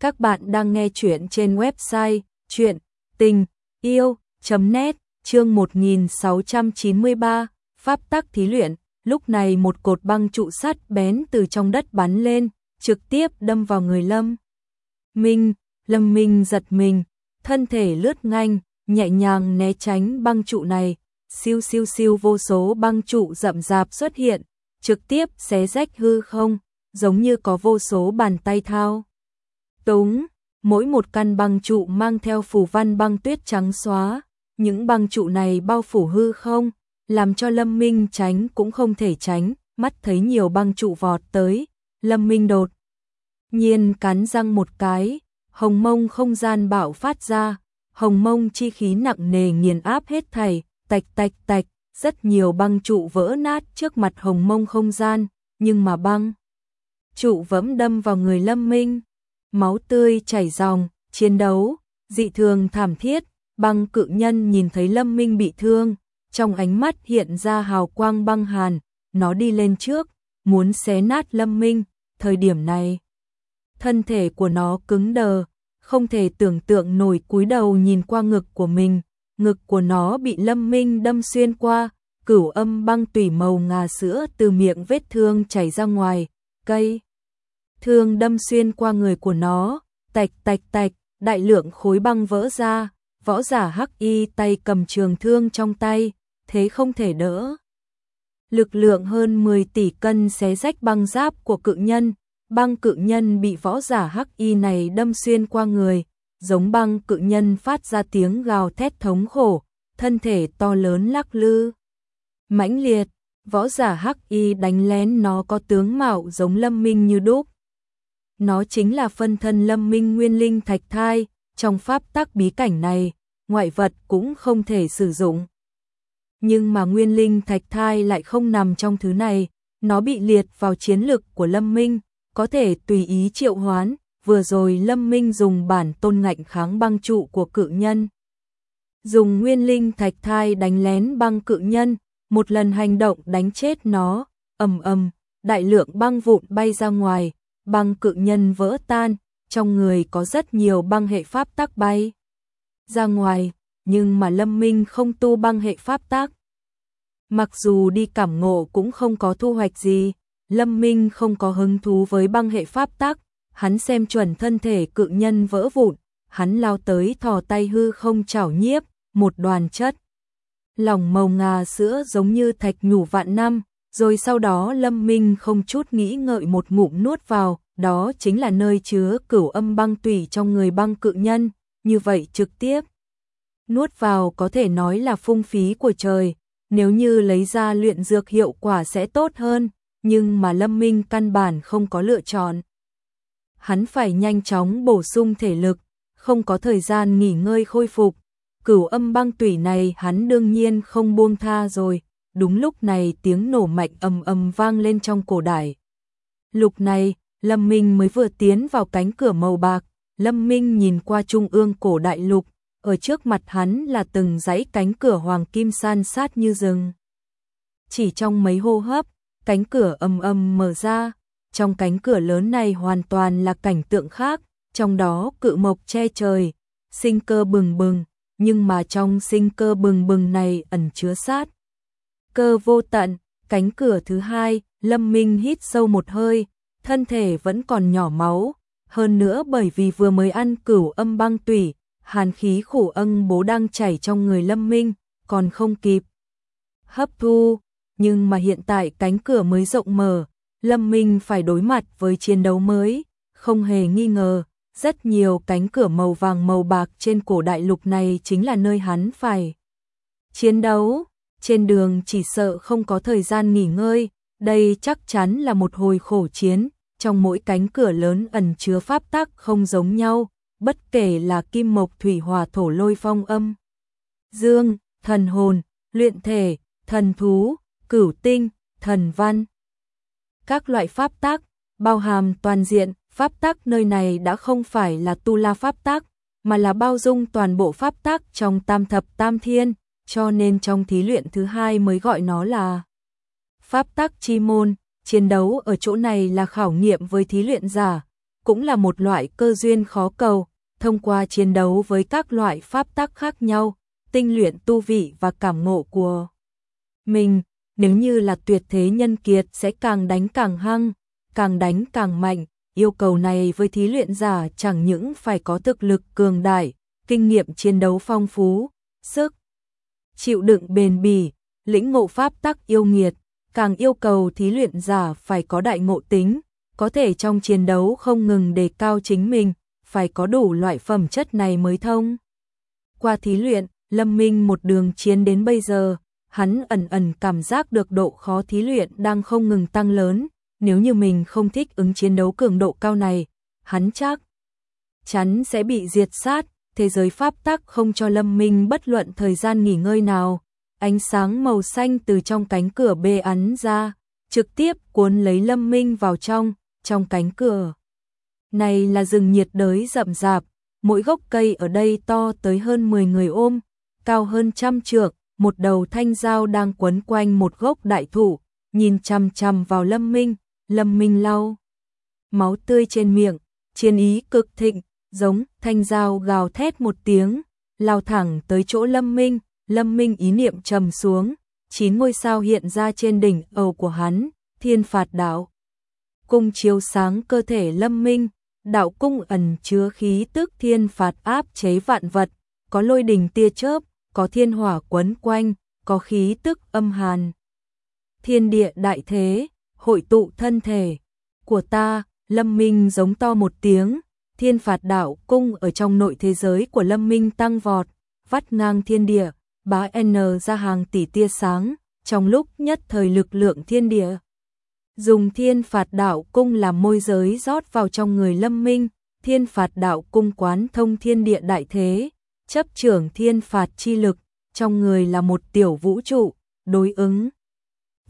Các bạn đang nghe chuyện trên website chuyện tình yêu.net chương 1693 Pháp tắc thí luyện. Lúc này một cột băng trụ sắt bén từ trong đất bắn lên, trực tiếp đâm vào người Lâm. Minh, Lâm Minh giật mình, thân thể lướt nhanh, nhẹ nhàng né tránh băng trụ này, siêu siêu siêu vô số băng trụ rậm rạp xuất hiện, trực tiếp xé rách hư không, giống như có vô số bàn tay thao. Túng, mỗi một căn băng trụ mang theo phù văn băng tuyết trắng xóa, những băng trụ này bao phủ hư không, làm cho Lâm Minh tránh cũng không thể tránh, mắt thấy nhiều băng trụ vọt tới, Lâm Minh đột. Nhiên cắn răng một cái, hồng mông không gian bạo phát ra, hồng mông chi khí nặng nề nghiền áp hết thảy, tạch tạch tạch, rất nhiều băng trụ vỡ nát trước mặt hồng mông không gian, nhưng mà băng trụ vẫn đâm vào người Lâm Minh. Máu tươi chảy ròng, chiến đấu, dị thường thảm thiết, băng cự nhân nhìn thấy Lâm Minh bị thương, trong ánh mắt hiện ra hào quang băng hàn, nó đi lên trước, muốn xé nát Lâm Minh, thời điểm này. Thân thể của nó cứng đờ, không thể tưởng tượng nổi cúi đầu nhìn qua ngực của mình, ngực của nó bị Lâm Minh đâm xuyên qua, cửu âm băng tủy màu ngà sữa từ miệng vết thương chảy ra ngoài, cây. Thương đâm xuyên qua người của nó, tạch tạch tạch, đại lượng khối băng vỡ ra, võ giả hắc y tay cầm trường thương trong tay, thế không thể đỡ. Lực lượng hơn 10 tỷ cân xé rách băng giáp của cự nhân, băng cự nhân bị võ giả hắc y này đâm xuyên qua người, giống băng cự nhân phát ra tiếng gào thét thống khổ, thân thể to lớn lắc lư. mãnh liệt, võ giả hắc y đánh lén nó có tướng mạo giống lâm minh như đúc. Nó chính là phân thân lâm minh nguyên linh thạch thai, trong pháp tắc bí cảnh này, ngoại vật cũng không thể sử dụng. Nhưng mà nguyên linh thạch thai lại không nằm trong thứ này, nó bị liệt vào chiến lực của lâm minh, có thể tùy ý triệu hoán, vừa rồi Lâm Minh dùng bản tôn ngạnh kháng băng trụ của cự nhân. Dùng nguyên linh thạch thai đánh lén băng cự nhân, một lần hành động đánh chết nó, ầm ầm, đại lượng băng vụn bay ra ngoài, băng cự nhân vỡ tan, trong người có rất nhiều băng hệ pháp tác bay ra ngoài, nhưng mà Lâm Minh không tu băng hệ pháp tác. Mặc dù đi cảm ngộ cũng không có thu hoạch gì, Lâm Minh không có hứng thú với băng hệ pháp tác, hắn xem chuẩn thân thể cự nhân vỡ vụn, hắn lao tới thò tay hư không chảo nhiếp, một đoàn chất. Lòng màu ngà sữa giống như thạch nhủ vạn năm, rồi sau đó Lâm Minh không chút nghĩ ngợi một ngụm nuốt vào, đó chính là nơi chứa cửu âm băng tủy trong người băng cự nhân, như vậy trực tiếp. Nuốt vào có thể nói là phung phí của trời, nếu như lấy ra luyện dược hiệu quả sẽ tốt hơn, nhưng mà Lâm Minh căn bản không có lựa chọn hắn phải nhanh chóng bổ sung thể lực, không có thời gian nghỉ ngơi khôi phục. Cửu âm băng tủy này hắn đương nhiên không buông tha rồi, đúng lúc này tiếng nổ mạnh ầm ầm vang lên trong cổ đài. Lục này, Lâm Minh mới vừa tiến vào cánh cửa màu bạc, Lâm Minh nhìn qua trung ương cổ đại lục, ở trước mặt hắn là từng dãy cánh cửa hoàng kim san sát như rừng. Chỉ trong mấy hô hấp, cánh cửa ầm ầm mở ra, trong cánh cửa lớn này hoàn toàn là cảnh tượng khác, trong đó cự mộc che trời, sinh cơ bừng bừng, nhưng mà trong sinh cơ bừng bừng này ẩn chứa sát. Cơ vô tận, cánh cửa thứ hai, Lâm Minh hít sâu một hơi, thân thể vẫn còn nhỏ máu, hơn nữa bởi vì vừa mới ăn cửu âm băng tủy, hàn khí khổ ân bố đang chảy trong người Lâm Minh, còn không kịp. Hấp thu, nhưng mà hiện tại cánh cửa mới rộng mở, Lâm Minh phải đối mặt với chiến đấu mới, không hề nghi ngờ, rất nhiều cánh cửa màu vàng màu bạc trên cổ đại lục này chính là nơi hắn phải chiến đấu. Trên đường chỉ sợ không có thời gian nghỉ ngơi, đây chắc chắn là một hồi khổ chiến, trong mỗi cánh cửa lớn ẩn chứa pháp tắc không giống nhau, bất kể là kim mộc thủy hòa thổ lôi phong âm, dương, thần hồn, luyện thể, thần thú, cửu tinh, thần văn. Các loại pháp tác, bao hàm toàn diện, pháp tác nơi này đã không phải là tu la pháp tác, mà là bao dung toàn bộ pháp tác trong tam thập tam thiên, cho nên trong thí luyện thứ hai mới gọi nó là pháp tắc chi môn, chiến đấu ở chỗ này là khảo nghiệm với thí luyện giả, cũng là một loại cơ duyên khó cầu, thông qua chiến đấu với các loại pháp tắc khác nhau, tinh luyện tu vị và cảm ngộ của mình, nếu như là tuyệt thế nhân kiệt sẽ càng đánh càng hăng, càng đánh càng mạnh, yêu cầu này với thí luyện giả chẳng những phải có thực lực cường đại, kinh nghiệm chiến đấu phong phú, sức chịu đựng bền bỉ, lĩnh ngộ pháp tắc yêu nghiệt, càng yêu cầu thí luyện giả phải có đại ngộ tính, có thể trong chiến đấu không ngừng đề cao chính mình, phải có đủ loại phẩm chất này mới thông. Qua thí luyện, Lâm Minh một đường chiến đến bây giờ, hắn ẩn ẩn cảm giác được độ khó thí luyện đang không ngừng tăng lớn, nếu như mình không thích ứng chiến đấu cường độ cao này, hắn chắc chắn sẽ bị diệt sát, thế giới pháp tắc không cho Lâm Minh bất luận thời gian nghỉ ngơi nào. Ánh sáng màu xanh từ trong cánh cửa bê ắn ra, trực tiếp cuốn lấy Lâm Minh vào trong, trong cánh cửa. Này là rừng nhiệt đới rậm rạp, mỗi gốc cây ở đây to tới hơn 10 người ôm, cao hơn trăm trượng, một đầu thanh dao đang quấn quanh một gốc đại thụ, nhìn chằm chằm vào Lâm Minh, Lâm Minh lau. Máu tươi trên miệng, chiến ý cực thịnh, giống thanh dao gào thét một tiếng, lao thẳng tới chỗ Lâm Minh, Lâm Minh ý niệm trầm xuống, chín ngôi sao hiện ra trên đỉnh ầu của hắn, thiên phạt đạo. Cung chiếu sáng cơ thể Lâm Minh, đạo cung ẩn chứa khí tức thiên phạt áp chế vạn vật, có lôi đình tia chớp, có thiên hỏa quấn quanh, có khí tức âm hàn. Thiên địa đại thế, hội tụ thân thể của ta, Lâm Minh giống to một tiếng, thiên phạt đạo cung ở trong nội thế giới của Lâm Minh tăng vọt, vắt ngang thiên địa, bá N ra hàng tỷ tia sáng, trong lúc nhất thời lực lượng thiên địa. Dùng thiên phạt đạo cung làm môi giới rót vào trong người Lâm Minh, thiên phạt đạo cung quán thông thiên địa đại thế, chấp trưởng thiên phạt chi lực, trong người là một tiểu vũ trụ, đối ứng.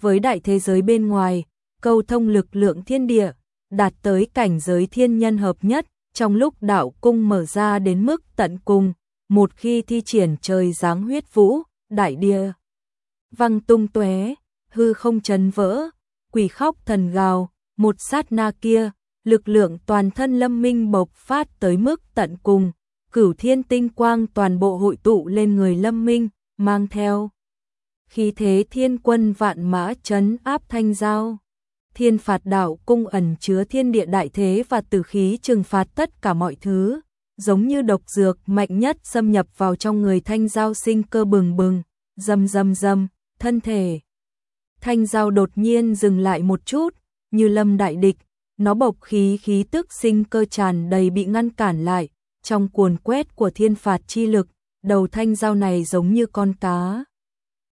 Với đại thế giới bên ngoài, câu thông lực lượng thiên địa, đạt tới cảnh giới thiên nhân hợp nhất, trong lúc đạo cung mở ra đến mức tận cùng, một khi thi triển trời giáng huyết vũ, đại địa văng tung tóe, hư không chấn vỡ, quỷ khóc thần gào, một sát na kia, lực lượng toàn thân Lâm Minh bộc phát tới mức tận cùng, cửu thiên tinh quang toàn bộ hội tụ lên người Lâm Minh, mang theo. Khí thế thiên quân vạn mã chấn áp thanh giao thiên phạt đạo cung ẩn chứa thiên địa đại thế và tử khí trừng phạt tất cả mọi thứ, giống như độc dược mạnh nhất xâm nhập vào trong người thanh giao sinh cơ bừng bừng, dầm dầm dầm, thân thể. Thanh giao đột nhiên dừng lại một chút, như lâm đại địch, nó bộc khí khí tức sinh cơ tràn đầy bị ngăn cản lại, trong cuồn quét của thiên phạt chi lực, đầu thanh giao này giống như con cá.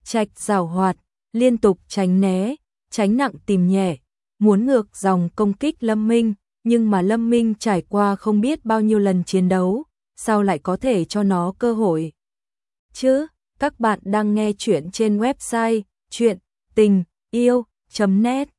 Trạch rào hoạt, liên tục tránh né, tránh nặng tìm nhẹ, muốn ngược dòng công kích Lâm Minh, nhưng mà Lâm Minh trải qua không biết bao nhiêu lần chiến đấu, sao lại có thể cho nó cơ hội. Chứ, các bạn đang nghe chuyện trên website chuyện tình yêu.net